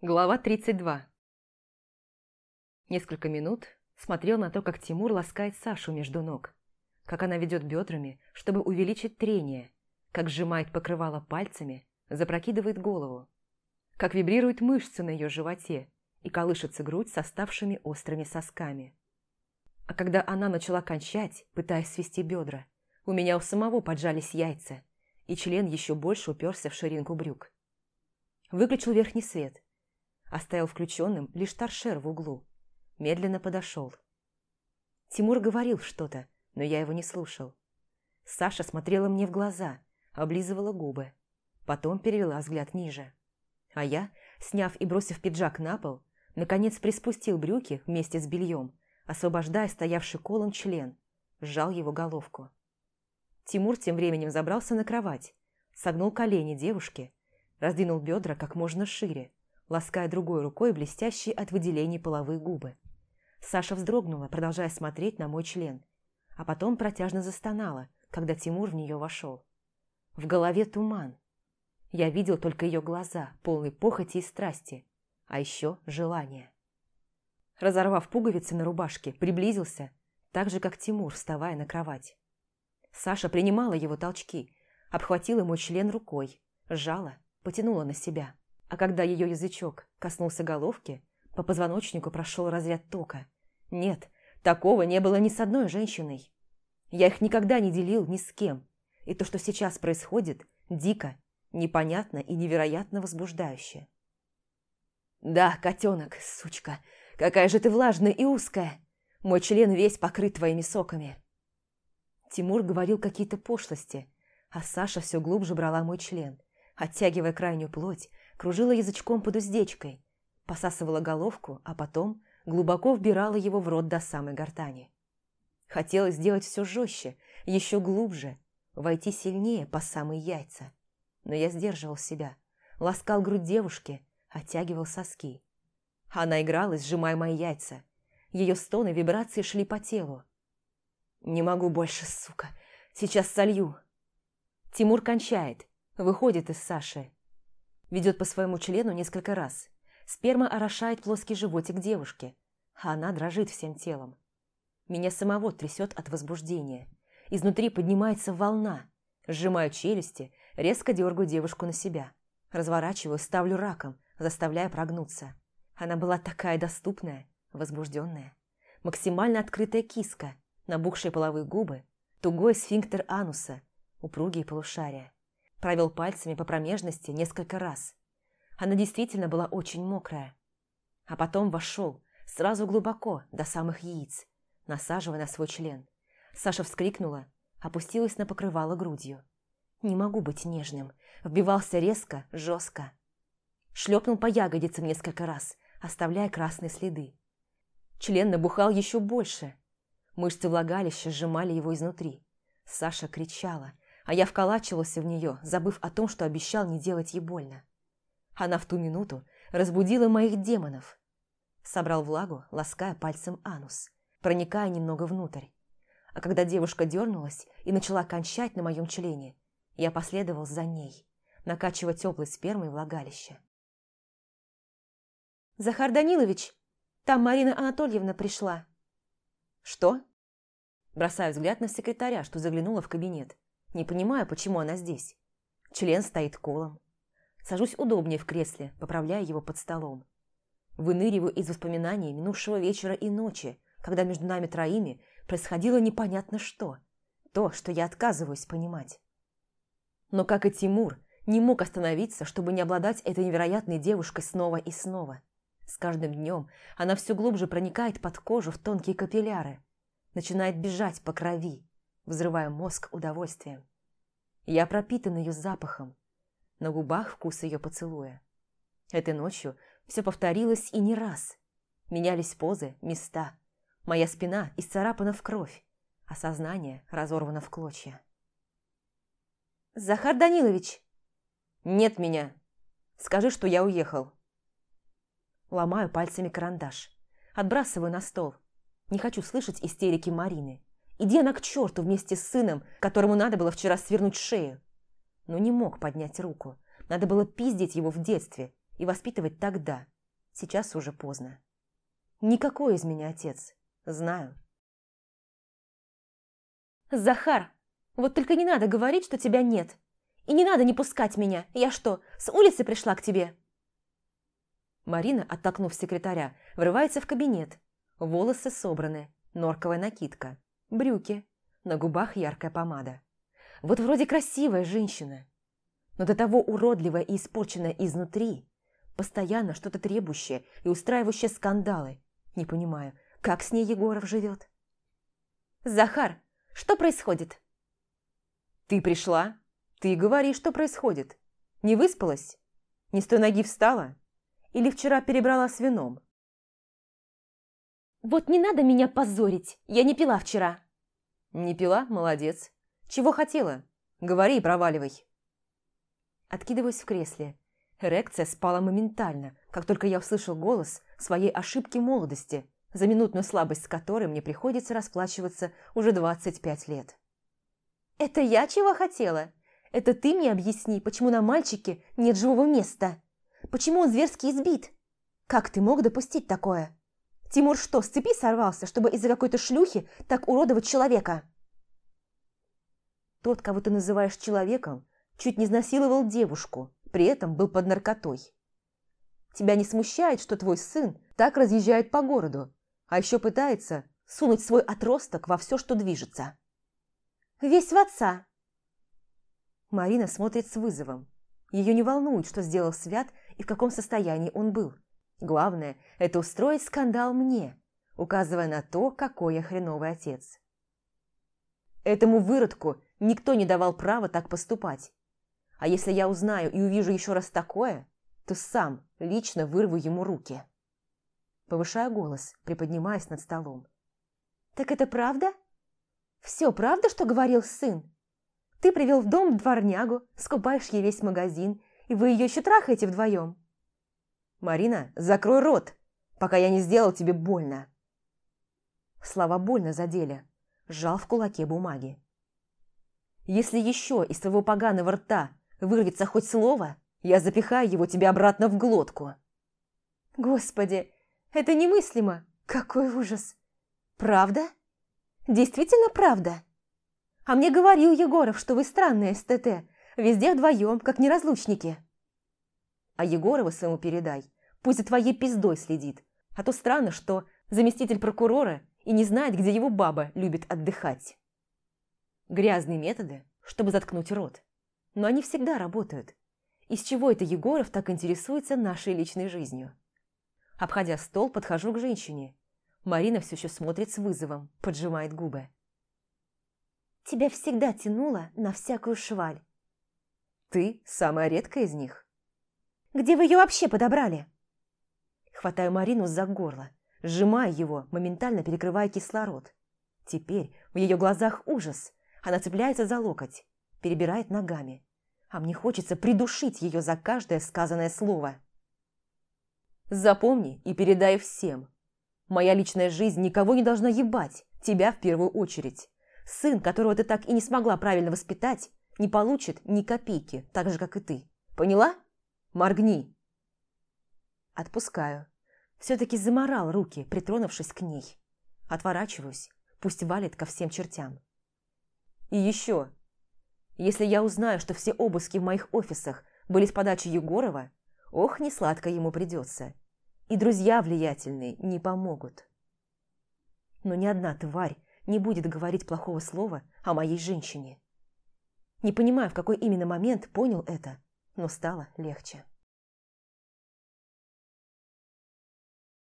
Глава 32 Несколько минут смотрел на то, как Тимур ласкает Сашу между ног, как она ведет бедрами, чтобы увеличить трение, как сжимает покрывало пальцами, запрокидывает голову, как вибрируют мышцы на ее животе и колышется грудь с оставшими острыми сосками. А когда она начала кончать, пытаясь свести бедра, у меня у самого поджались яйца, и член еще больше уперся в ширинку брюк. Выключил верхний свет – Оставил включенным лишь торшер в углу. Медленно подошел. Тимур говорил что-то, но я его не слушал. Саша смотрела мне в глаза, облизывала губы. Потом перевела взгляд ниже. А я, сняв и бросив пиджак на пол, наконец приспустил брюки вместе с бельем, освобождая стоявший колом член, сжал его головку. Тимур тем временем забрался на кровать, согнул колени девушки, раздвинул бедра как можно шире, лаская другой рукой блестящие от выделений половые губы. Саша вздрогнула, продолжая смотреть на мой член, а потом протяжно застонала, когда Тимур в нее вошел. В голове туман. Я видел только ее глаза, полные похоти и страсти, а еще желания. Разорвав пуговицы на рубашке, приблизился, так же, как Тимур, вставая на кровать. Саша принимала его толчки, обхватила мой член рукой, сжала, потянула на себя. А когда ее язычок коснулся головки, по позвоночнику прошел разряд тока. Нет, такого не было ни с одной женщиной. Я их никогда не делил ни с кем. И то, что сейчас происходит, дико, непонятно и невероятно возбуждающе. «Да, котенок, сучка, какая же ты влажная и узкая! Мой член весь покрыт твоими соками!» Тимур говорил какие-то пошлости, а Саша все глубже брала мой член, оттягивая крайнюю плоть, кружила язычком под уздечкой, посасывала головку, а потом глубоко вбирала его в рот до самой гортани. Хотелось сделать все жестче, еще глубже, войти сильнее по самые яйца. Но я сдерживал себя, ласкал грудь девушки, оттягивал соски. Она игралась, сжимая мои яйца. Ее стоны, вибрации шли по телу. «Не могу больше, сука. Сейчас солью». Тимур кончает, выходит из Саши, Ведет по своему члену несколько раз. Сперма орошает плоский животик девушки, а она дрожит всем телом. Меня самого трясет от возбуждения. Изнутри поднимается волна. Сжимаю челюсти, резко дергаю девушку на себя. Разворачиваю, ставлю раком, заставляя прогнуться. Она была такая доступная, возбужденная. Максимально открытая киска, набухшие половые губы, тугой сфинктер ануса, упругие полушария. Провел пальцами по промежности несколько раз. Она действительно была очень мокрая. А потом вошел, сразу глубоко, до самых яиц, насаживая на свой член. Саша вскрикнула, опустилась на покрывало грудью. «Не могу быть нежным», вбивался резко, жестко. Шлепнул по ягодицам несколько раз, оставляя красные следы. Член набухал еще больше. Мышцы влагалища сжимали его изнутри. Саша кричала, а я вколачивался в нее, забыв о том, что обещал не делать ей больно. Она в ту минуту разбудила моих демонов. Собрал влагу, лаская пальцем анус, проникая немного внутрь. А когда девушка дернулась и начала кончать на моем члене, я последовал за ней, накачивая теплой спермой влагалище. «Захар Данилович, там Марина Анатольевна пришла». «Что?» Бросаю взгляд на секретаря, что заглянула в кабинет. Не понимаю, почему она здесь. Член стоит колом. Сажусь удобнее в кресле, поправляя его под столом. Выныриваю из воспоминаний минувшего вечера и ночи, когда между нами троими происходило непонятно что. То, что я отказываюсь понимать. Но, как и Тимур, не мог остановиться, чтобы не обладать этой невероятной девушкой снова и снова. С каждым днем она все глубже проникает под кожу в тонкие капилляры, начинает бежать по крови, взрывая мозг удовольствием. Я пропитан ее запахом, на губах вкус ее поцелуя. Этой ночью все повторилось и не раз. Менялись позы, места. Моя спина исцарапана в кровь, а сознание разорвано в клочья. «Захар Данилович!» «Нет меня! Скажи, что я уехал!» Ломаю пальцами карандаш. Отбрасываю на стол. Не хочу слышать истерики Марины. Иди она к черту вместе с сыном, которому надо было вчера свернуть шею. Но не мог поднять руку. Надо было пиздить его в детстве и воспитывать тогда. Сейчас уже поздно. Никакой из меня отец. Знаю. «Захар, вот только не надо говорить, что тебя нет. И не надо не пускать меня. Я что, с улицы пришла к тебе?» Марина, оттолкнув секретаря, врывается в кабинет. Волосы собраны, норковая накидка, брюки, на губах яркая помада. Вот вроде красивая женщина, но до того уродливая и испорченная изнутри, постоянно что-то требующее и устраивающее скандалы. Не понимаю, как с ней Егоров живет? «Захар, что происходит?» «Ты пришла? Ты говори, что происходит. Не выспалась? Не с той ноги встала? Или вчера перебрала с вином?» «Вот не надо меня позорить, я не пила вчера». «Не пила? Молодец. Чего хотела? Говори и проваливай». Откидываюсь в кресле. Эрекция спала моментально, как только я услышал голос своей ошибки молодости, за минутную слабость с которой мне приходится расплачиваться уже 25 лет. «Это я чего хотела? Это ты мне объясни, почему на мальчике нет живого места? Почему он зверски избит? Как ты мог допустить такое? Тимур что, с цепи сорвался, чтобы из-за какой-то шлюхи так уродовать человека?» Тот, кого ты называешь человеком, чуть не изнасиловал девушку, при этом был под наркотой. Тебя не смущает, что твой сын так разъезжает по городу, а еще пытается сунуть свой отросток во все, что движется. Весь в отца. Марина смотрит с вызовом. Ее не волнует, что сделал Свят и в каком состоянии он был. Главное – это устроить скандал мне, указывая на то, какой я хреновый отец. Этому выродку никто не давал права так поступать. А если я узнаю и увижу еще раз такое, то сам лично вырву ему руки. Повышаю голос, приподнимаясь над столом. «Так это правда? Все правда, что говорил сын? Ты привел в дом дворнягу, скупаешь ей весь магазин, и вы ее еще трахаете вдвоем?» «Марина, закрой рот, пока я не сделал тебе больно!» Слова больно задели, сжал в кулаке бумаги. «Если еще из твоего поганого рта вырвется хоть слово, я запихаю его тебе обратно в глотку!» «Господи, это немыслимо! Какой ужас! Правда? Действительно правда? А мне говорил Егоров, что вы странные СТТ, везде вдвоем, как неразлучники. А Егорова своему передай, пусть за твоей пиздой следит, а то странно, что заместитель прокурора и не знает, где его баба любит отдыхать. Грязные методы, чтобы заткнуть рот. Но они всегда работают. Из чего это Егоров так интересуется нашей личной жизнью? Обходя стол, подхожу к женщине. Марина все еще смотрит с вызовом, поджимает губы. «Тебя всегда тянуло на всякую шваль». «Ты самая редкая из них». «Где вы ее вообще подобрали?» Хватаю Марину за горло, сжимая его, моментально перекрывая кислород. Теперь в ее глазах ужас. Она цепляется за локоть, перебирает ногами. А мне хочется придушить ее за каждое сказанное слово. Запомни и передай всем. Моя личная жизнь никого не должна ебать, тебя в первую очередь. Сын, которого ты так и не смогла правильно воспитать, не получит ни копейки, так же, как и ты. Поняла? Моргни. Отпускаю. Все-таки заморал руки, притронувшись к ней. Отворачиваюсь, пусть валит ко всем чертям. И еще. Если я узнаю, что все обыски в моих офисах были с подачи Егорова, Ох, не сладко ему придется. И друзья влиятельные не помогут. Но ни одна тварь не будет говорить плохого слова о моей женщине. Не понимаю, в какой именно момент понял это, но стало легче.